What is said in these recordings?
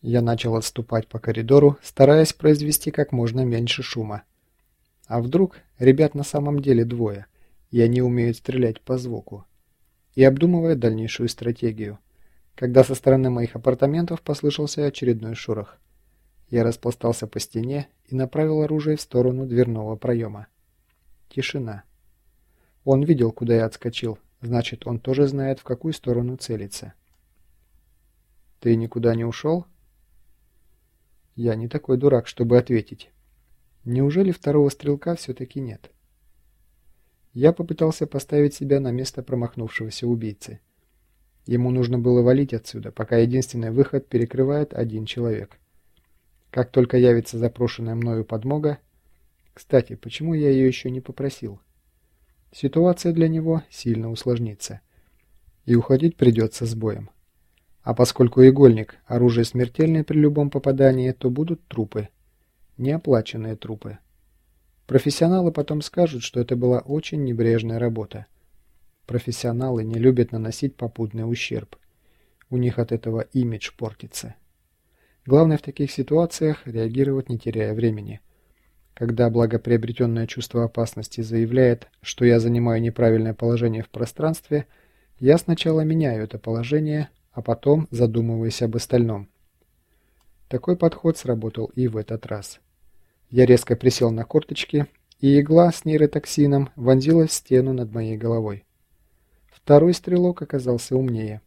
Я начал отступать по коридору, стараясь произвести как можно меньше шума. А вдруг ребят на самом деле двое, и они умеют стрелять по звуку? И обдумывая дальнейшую стратегию, когда со стороны моих апартаментов послышался очередной шорох. Я распластался по стене и направил оружие в сторону дверного проема. Тишина. Он видел, куда я отскочил, значит, он тоже знает, в какую сторону целиться. «Ты никуда не ушел?» Я не такой дурак, чтобы ответить. Неужели второго стрелка все-таки нет? Я попытался поставить себя на место промахнувшегося убийцы. Ему нужно было валить отсюда, пока единственный выход перекрывает один человек. Как только явится запрошенная мною подмога... Кстати, почему я ее еще не попросил? Ситуация для него сильно усложнится. И уходить придется с боем. А поскольку игольник – оружие смертельное при любом попадании, то будут трупы. Неоплаченные трупы. Профессионалы потом скажут, что это была очень небрежная работа. Профессионалы не любят наносить попутный ущерб. У них от этого имидж портится. Главное в таких ситуациях реагировать не теряя времени. Когда благоприобретенное чувство опасности заявляет, что я занимаю неправильное положение в пространстве, я сначала меняю это положение, а потом задумываясь об остальном. Такой подход сработал и в этот раз. Я резко присел на корточки, и игла с нейротоксином вонзилась в стену над моей головой. Второй стрелок оказался умнее.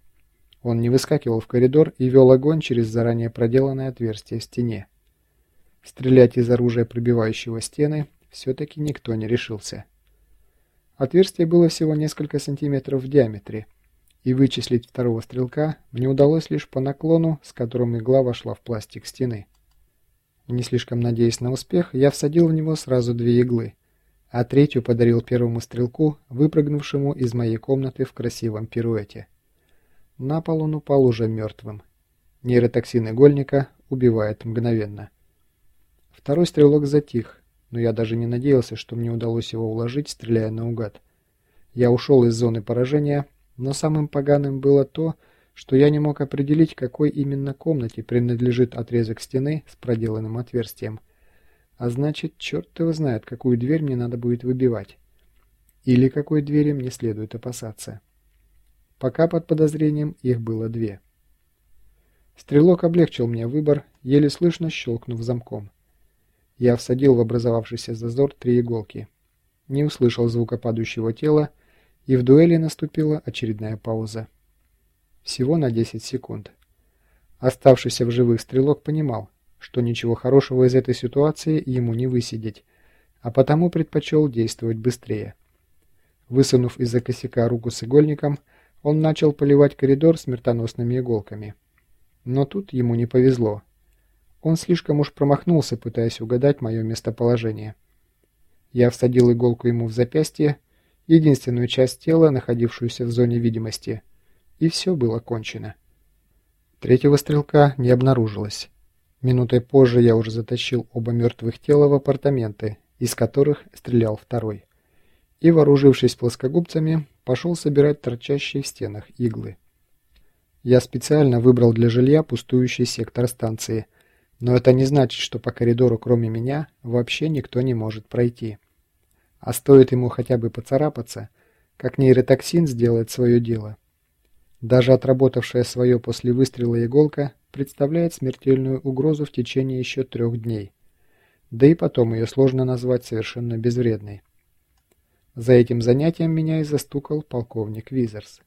Он не выскакивал в коридор и вел огонь через заранее проделанное отверстие в стене. Стрелять из оружия, пробивающего стены, все-таки никто не решился. Отверстие было всего несколько сантиметров в диаметре, и вычислить второго стрелка мне удалось лишь по наклону, с которым игла вошла в пластик стены. Не слишком надеясь на успех, я всадил в него сразу две иглы, а третью подарил первому стрелку, выпрыгнувшему из моей комнаты в красивом пируэте. На пол он упал уже мертвым. Нейротоксин игольника убивает мгновенно. Второй стрелок затих, но я даже не надеялся, что мне удалось его уложить, стреляя наугад. Я ушел из зоны поражения, но самым поганым было то, что я не мог определить, какой именно комнате принадлежит отрезок стены с проделанным отверстием. А значит, черт его знает, какую дверь мне надо будет выбивать. Или какой двери мне следует опасаться. Пока под подозрением их было две. Стрелок облегчил мне выбор, еле слышно щелкнув замком. Я всадил в образовавшийся зазор три иголки. Не услышал звука падающего тела, и в дуэли наступила очередная пауза. Всего на 10 секунд. Оставшийся в живых стрелок понимал, что ничего хорошего из этой ситуации ему не высидеть, а потому предпочел действовать быстрее. Высунув из-за косяка руку с игольником, он начал поливать коридор смертоносными иголками. Но тут ему не повезло. Он слишком уж промахнулся, пытаясь угадать мое местоположение. Я всадил иголку ему в запястье, единственную часть тела, находившуюся в зоне видимости, и все было кончено. Третьего стрелка не обнаружилось. Минутой позже я уже затащил оба мертвых тела в апартаменты, из которых стрелял второй. И, вооружившись плоскогубцами, пошел собирать торчащие в стенах иглы. Я специально выбрал для жилья пустующий сектор станции, но это не значит, что по коридору кроме меня вообще никто не может пройти. А стоит ему хотя бы поцарапаться, как нейротоксин сделает свое дело. Даже отработавшая свое после выстрела иголка представляет смертельную угрозу в течение еще трех дней. Да и потом ее сложно назвать совершенно безвредной. За этим занятием меня и застукал полковник Визерс.